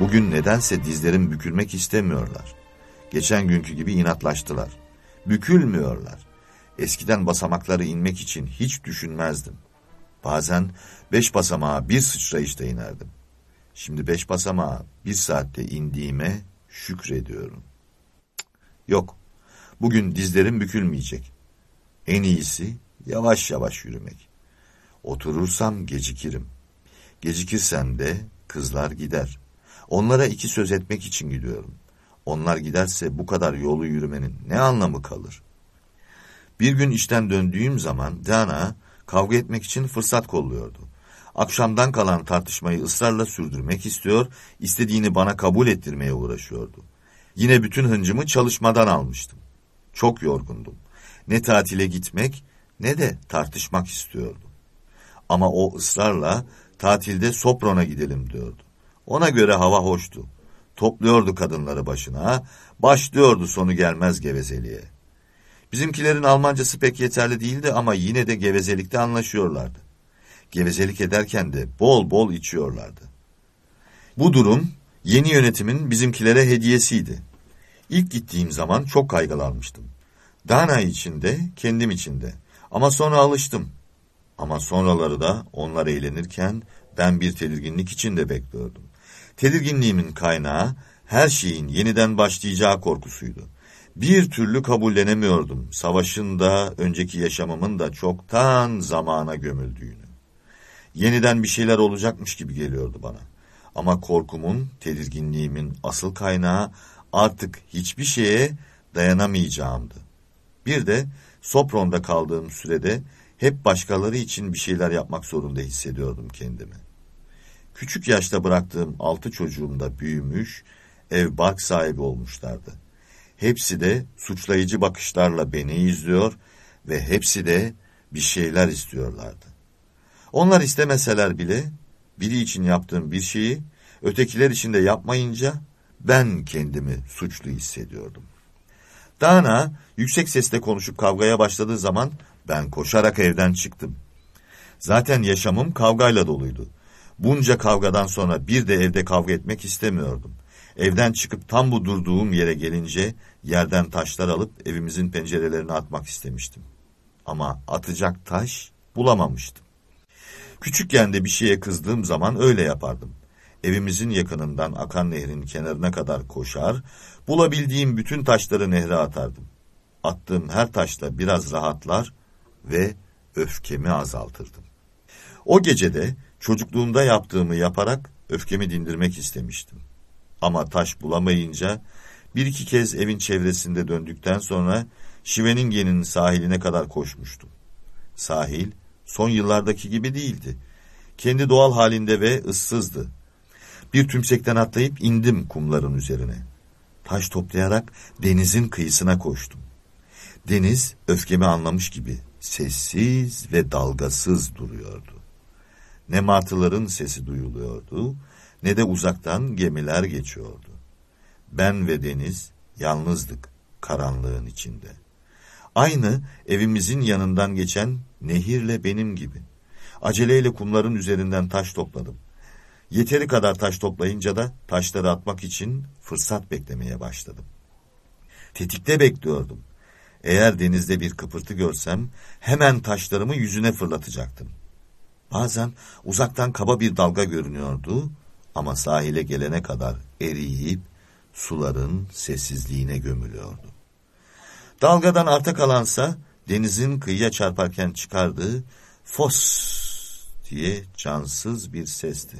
Bugün nedense dizlerim bükülmek istemiyorlar. Geçen günkü gibi inatlaştılar. Bükülmüyorlar. Eskiden basamakları inmek için hiç düşünmezdim. Bazen beş basamağa bir sıçrayışta inerdim. Şimdi beş basamağa bir saatte indiğime şükrediyorum. Yok, bugün dizlerim bükülmeyecek. En iyisi yavaş yavaş yürümek. Oturursam gecikirim. Gecikirsem de kızlar gider. Onlara iki söz etmek için gidiyorum. Onlar giderse bu kadar yolu yürümenin ne anlamı kalır? Bir gün işten döndüğüm zaman Dana kavga etmek için fırsat kolluyordu. Akşamdan kalan tartışmayı ısrarla sürdürmek istiyor, istediğini bana kabul ettirmeye uğraşıyordu. Yine bütün hıncımı çalışmadan almıştım. Çok yorgundum. Ne tatile gitmek ne de tartışmak istiyordum. Ama o ısrarla tatilde Sopron'a gidelim diyordu. Ona göre hava hoştu. Topluyordu kadınları başına, başlıyordu sonu gelmez gevezeliğe. Bizimkilerin Almancası pek yeterli değildi ama yine de gevezelikte anlaşıyorlardı. Gevezelik ederken de bol bol içiyorlardı. Bu durum yeni yönetimin bizimkilere hediyesiydi. İlk gittiğim zaman çok kaygılanmıştım. Dana içinde, kendim içinde. Ama sonra alıştım. Ama sonraları da onlar eğlenirken ben bir tedirginlik içinde bekliyordum. Tedirginliğimin kaynağı her şeyin yeniden başlayacağı korkusuydu. Bir türlü kabullenemiyordum savaşın da önceki yaşamımın da çoktan zamana gömüldüğünü. Yeniden bir şeyler olacakmış gibi geliyordu bana. Ama korkumun, tedirginliğimin asıl kaynağı artık hiçbir şeye dayanamayacağımdı. Bir de Sopron'da kaldığım sürede hep başkaları için bir şeyler yapmak zorunda hissediyordum kendimi. Küçük yaşta bıraktığım altı çocuğum da büyümüş, ev bark sahibi olmuşlardı. Hepsi de suçlayıcı bakışlarla beni izliyor ve hepsi de bir şeyler istiyorlardı. Onlar istemeseler bile biri için yaptığım bir şeyi ötekiler için de yapmayınca ben kendimi suçlu hissediyordum. Dana yüksek sesle konuşup kavgaya başladığı zaman ben koşarak evden çıktım. Zaten yaşamım kavgayla doluydu. Bunca kavgadan sonra bir de evde kavga etmek istemiyordum. Evden çıkıp tam bu durduğum yere gelince yerden taşlar alıp evimizin pencerelerine atmak istemiştim. Ama atacak taş bulamamıştım. Küçükken de bir şeye kızdığım zaman öyle yapardım. Evimizin yakınından akan nehrin kenarına kadar koşar, bulabildiğim bütün taşları nehre atardım. Attığım her taşla biraz rahatlar ve öfkemi azaltırdım. O gecede çocukluğumda yaptığımı yaparak öfkemi dindirmek istemiştim. Ama taş bulamayınca bir iki kez evin çevresinde döndükten sonra Şiveninge'nin sahiline kadar koşmuştum. Sahil son yıllardaki gibi değildi. Kendi doğal halinde ve ıssızdı. Bir tümsekten atlayıp indim kumların üzerine. Taş toplayarak denizin kıyısına koştum. Deniz öfkemi anlamış gibi sessiz ve dalgasız duruyordu. Ne martıların sesi duyuluyordu ne de uzaktan gemiler geçiyordu. Ben ve deniz yalnızdık karanlığın içinde. Aynı evimizin yanından geçen nehirle benim gibi. Aceleyle kumların üzerinden taş topladım. Yeteri kadar taş toplayınca da taşları atmak için fırsat beklemeye başladım. Tetikte bekliyordum. Eğer denizde bir kıpırtı görsem hemen taşlarımı yüzüne fırlatacaktım. Bazen uzaktan kaba bir dalga görünüyordu ama sahile gelene kadar eriyip suların sessizliğine gömülüyordu. Dalgadan arta kalansa denizin kıyıya çarparken çıkardığı fos diye cansız bir sesti.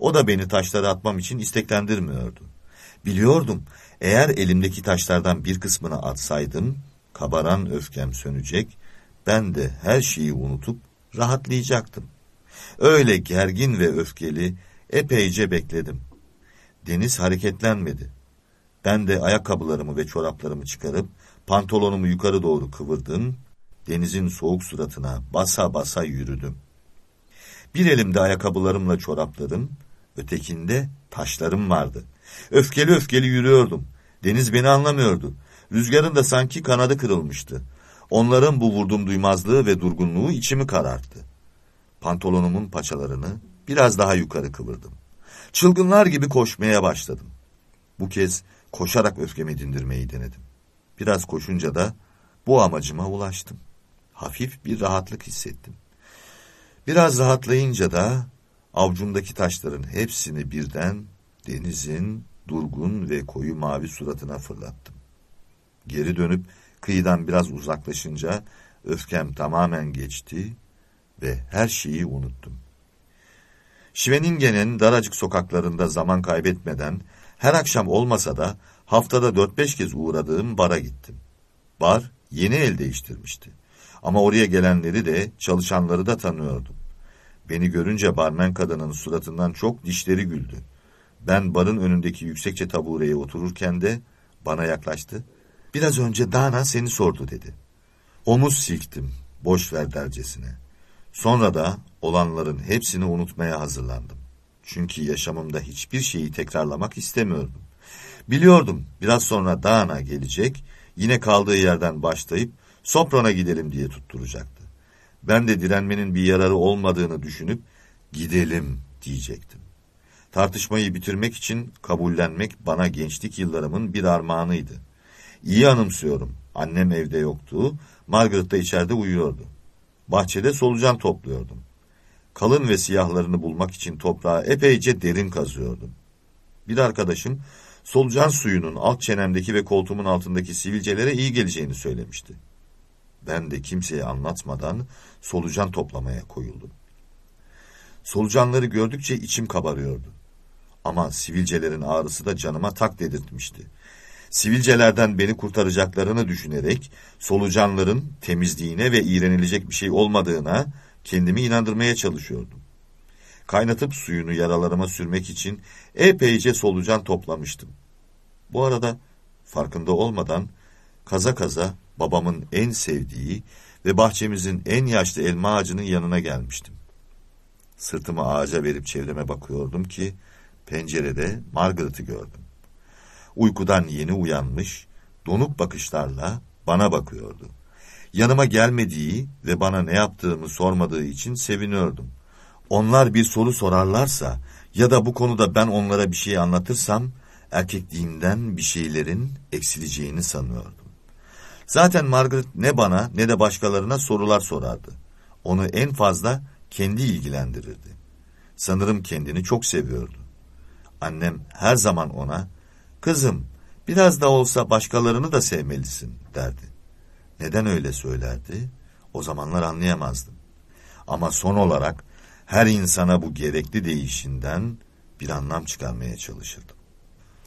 O da beni taşlara atmam için isteklendirmiyordu. Biliyordum eğer elimdeki taşlardan bir kısmını atsaydım kabaran öfkem sönecek, ben de her şeyi unutup rahatlayacaktım. Öyle gergin ve öfkeli epeyce bekledim. Deniz hareketlenmedi. Ben de ayakkabılarımı ve çoraplarımı çıkarıp pantolonumu yukarı doğru kıvırdım. Denizin soğuk suratına basa basa yürüdüm. Bir elimde ayakkabılarımla çoraplarım, ötekinde taşlarım vardı. Öfkeli öfkeli yürüyordum. Deniz beni anlamıyordu. Rüzgarın da sanki kanadı kırılmıştı. Onların bu vurdum duymazlığı ve durgunluğu içimi kararttı. Pantolonumun paçalarını biraz daha yukarı kıvırdım. Çılgınlar gibi koşmaya başladım. Bu kez koşarak öfkemi dindirmeyi denedim. Biraz koşunca da bu amacıma ulaştım. Hafif bir rahatlık hissettim. Biraz rahatlayınca da avcumdaki taşların hepsini birden denizin durgun ve koyu mavi suratına fırlattım. Geri dönüp kıyıdan biraz uzaklaşınca öfkem tamamen geçti ve her şeyi unuttum. Şiveninge'nin daracık sokaklarında zaman kaybetmeden her akşam olmasa da haftada dört beş kez uğradığım bara gittim. Bar yeni el değiştirmişti. Ama oraya gelenleri de çalışanları da tanıyordum. Beni görünce barmen kadının suratından çok dişleri güldü. Ben barın önündeki yüksekçe tabureye otururken de bana yaklaştı. Biraz önce Dana seni sordu dedi. Omuz silktim, boş ver dercesine. Sonra da olanların hepsini unutmaya hazırlandım. Çünkü yaşamımda hiçbir şeyi tekrarlamak istemiyordum. Biliyordum biraz sonra Dana gelecek, yine kaldığı yerden başlayıp Sopron'a gidelim diye tutturacaktı. Ben de direnmenin bir yararı olmadığını düşünüp gidelim diyecektim. Tartışmayı bitirmek için kabullenmek bana gençlik yıllarımın bir armağanıydı. İyi anımsıyorum. Annem evde yoktu. Margaret da içeride uyuyordu. Bahçede solucan topluyordum. Kalın ve siyahlarını bulmak için toprağı epeyce derin kazıyordum. Bir arkadaşım solucan suyunun alt çenemdeki ve koltuğumun altındaki sivilcelere iyi geleceğini söylemişti. Ben de kimseye anlatmadan solucan toplamaya koyuldum. Solucanları gördükçe içim kabarıyordu. Ama sivilcelerin ağrısı da canıma tak dedirtmişti. Sivilcelerden beni kurtaracaklarını düşünerek solucanların temizliğine ve iğrenilecek bir şey olmadığına kendimi inandırmaya çalışıyordum. Kaynatıp suyunu yaralarıma sürmek için epeyce solucan toplamıştım. Bu arada farkında olmadan kaza kaza babamın en sevdiği ve bahçemizin en yaşlı elma ağacının yanına gelmiştim. Sırtımı ağaca verip çevreme bakıyordum ki pencerede Margaret'ı gördüm. Uykudan yeni uyanmış, donuk bakışlarla bana bakıyordu. Yanıma gelmediği ve bana ne yaptığımı sormadığı için seviniyordum. Onlar bir soru sorarlarsa ya da bu konuda ben onlara bir şey anlatırsam erkekliğimden bir şeylerin eksileceğini sanıyordum. Zaten Margaret ne bana ne de başkalarına sorular sorardı. Onu en fazla kendi ilgilendirirdi. Sanırım kendini çok seviyordu. Annem her zaman ona, kızım biraz da olsa başkalarını da sevmelisin derdi. Neden öyle söylerdi? O zamanlar anlayamazdım. Ama son olarak her insana bu gerekli değişinden bir anlam çıkarmaya çalışırdım.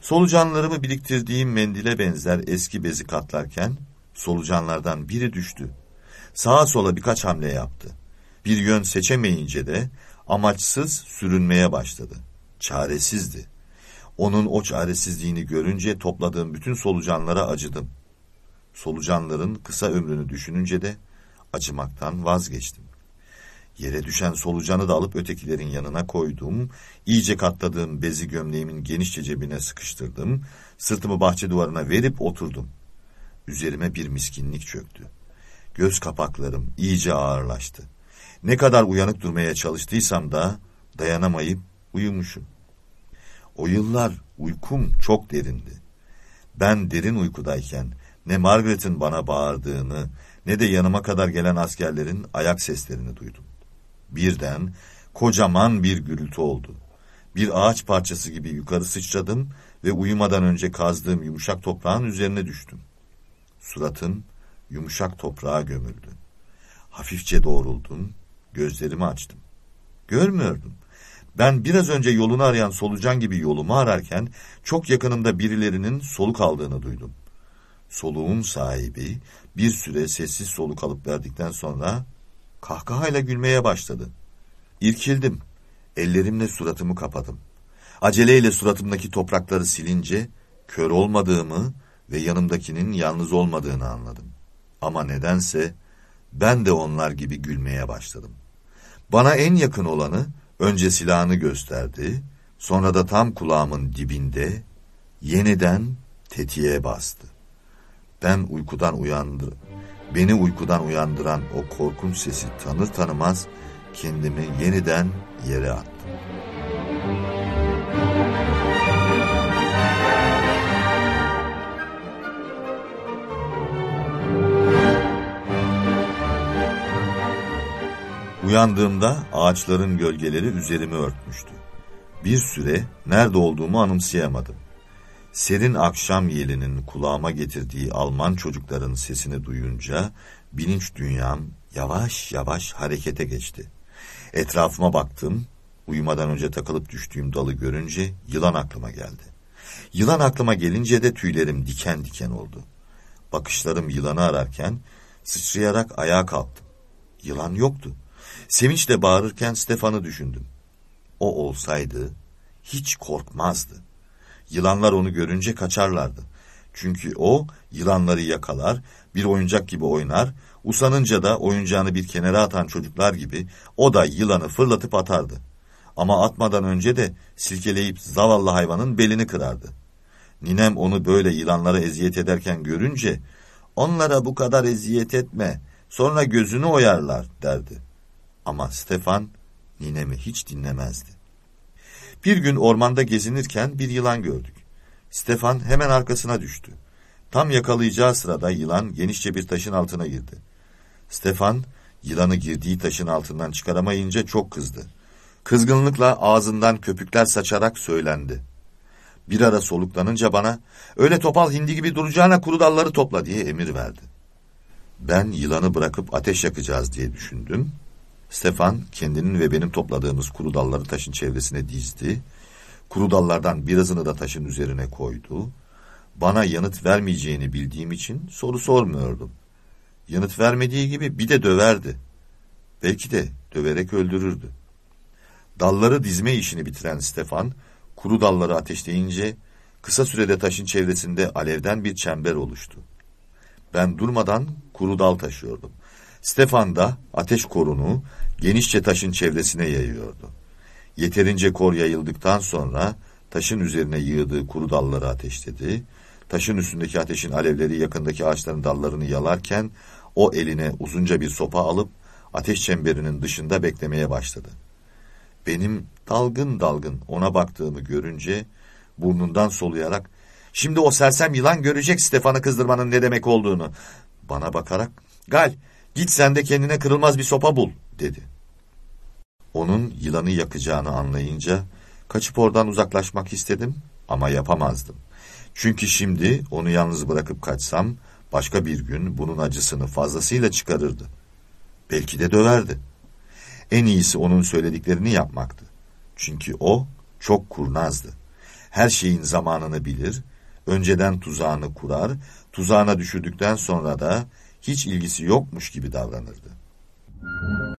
Solucanlarımı biriktirdiğim mendile benzer eski bezi katlarken solucanlardan biri düştü. Sağa sola birkaç hamle yaptı. Bir yön seçemeyince de amaçsız sürünmeye başladı. Çaresizdi. Onun o çaresizliğini görünce topladığım bütün solucanlara acıdım. Solucanların kısa ömrünü düşününce de acımaktan vazgeçtim. Yere düşen solucanı da alıp ötekilerin yanına koydum. İyice katladığım bezi gömleğimin genişçe cebine sıkıştırdım. Sırtımı bahçe duvarına verip oturdum. Üzerime bir miskinlik çöktü. Göz kapaklarım iyice ağırlaştı. Ne kadar uyanık durmaya çalıştıysam da dayanamayıp uyumuşum. O yıllar uykum çok derindi. Ben derin uykudayken ne Margaret'in bana bağırdığını ne de yanıma kadar gelen askerlerin ayak seslerini duydum. Birden kocaman bir gürültü oldu. Bir ağaç parçası gibi yukarı sıçradım ve uyumadan önce kazdığım yumuşak toprağın üzerine düştüm. Suratım yumuşak toprağa gömüldü. Hafifçe doğruldum, gözlerimi açtım. Görmüyordum. Ben biraz önce yolunu arayan solucan gibi yolumu ararken çok yakınımda birilerinin soluk aldığını duydum. Soluğun sahibi bir süre sessiz soluk alıp verdikten sonra kahkahayla gülmeye başladı. İrkildim. Ellerimle suratımı kapadım. Aceleyle suratımdaki toprakları silince kör olmadığımı ve yanımdakinin yalnız olmadığını anladım. Ama nedense ben de onlar gibi gülmeye başladım. Bana en yakın olanı önce silahını gösterdi, sonra da tam kulağımın dibinde yeniden tetiğe bastı. Ben uykudan uyandı. Beni uykudan uyandıran o korkunç sesi tanır tanımaz kendimi yeniden yere attım. Uyandığımda ağaçların gölgeleri üzerimi örtmüştü. Bir süre nerede olduğumu anımsayamadım. Serin akşam yelinin kulağıma getirdiği Alman çocukların sesini duyunca bilinç dünyam yavaş yavaş harekete geçti. Etrafıma baktım, uyumadan önce takılıp düştüğüm dalı görünce yılan aklıma geldi. Yılan aklıma gelince de tüylerim diken diken oldu. Bakışlarım yılanı ararken sıçrayarak ayağa kalktım. Yılan yoktu. Sevinçle bağırırken Stefan'ı düşündüm. O olsaydı hiç korkmazdı. Yılanlar onu görünce kaçarlardı. Çünkü o yılanları yakalar, bir oyuncak gibi oynar, usanınca da oyuncağını bir kenara atan çocuklar gibi o da yılanı fırlatıp atardı. Ama atmadan önce de silkeleyip zavallı hayvanın belini kırardı. Ninem onu böyle yılanlara eziyet ederken görünce, onlara bu kadar eziyet etme, sonra gözünü oyarlar derdi. Ama Stefan ninemi hiç dinlemezdi. Bir gün ormanda gezinirken bir yılan gördük. Stefan hemen arkasına düştü. Tam yakalayacağı sırada yılan genişçe bir taşın altına girdi. Stefan yılanı girdiği taşın altından çıkaramayınca çok kızdı. Kızgınlıkla ağzından köpükler saçarak söylendi. Bir ara soluklanınca bana öyle topal hindi gibi duracağına kuru dalları topla diye emir verdi. Ben yılanı bırakıp ateş yakacağız diye düşündüm. Stefan kendinin ve benim topladığımız kuru dalları taşın çevresine dizdi. Kuru dallardan birazını da taşın üzerine koydu. Bana yanıt vermeyeceğini bildiğim için soru sormuyordum. Yanıt vermediği gibi bir de döverdi. Belki de döverek öldürürdü. Dalları dizme işini bitiren Stefan, kuru dalları ateşleyince kısa sürede taşın çevresinde alevden bir çember oluştu. Ben durmadan kuru dal taşıyordum. Stefan da ateş korunu genişçe taşın çevresine yayıyordu. Yeterince kor yayıldıktan sonra taşın üzerine yığdığı kuru dalları ateşledi. Taşın üstündeki ateşin alevleri yakındaki ağaçların dallarını yalarken o eline uzunca bir sopa alıp ateş çemberinin dışında beklemeye başladı. Benim dalgın dalgın ona baktığımı görünce burnundan soluyarak şimdi o sersem yılan görecek Stefan'ı kızdırmanın ne demek olduğunu bana bakarak Gal git sen de kendine kırılmaz bir sopa bul dedi. Onun yılanı yakacağını anlayınca kaçıp oradan uzaklaşmak istedim ama yapamazdım. Çünkü şimdi onu yalnız bırakıp kaçsam başka bir gün bunun acısını fazlasıyla çıkarırdı. Belki de döverdi. En iyisi onun söylediklerini yapmaktı. Çünkü o çok kurnazdı. Her şeyin zamanını bilir, önceden tuzağını kurar, tuzağına düşürdükten sonra da hiç ilgisi yokmuş gibi davranırdı.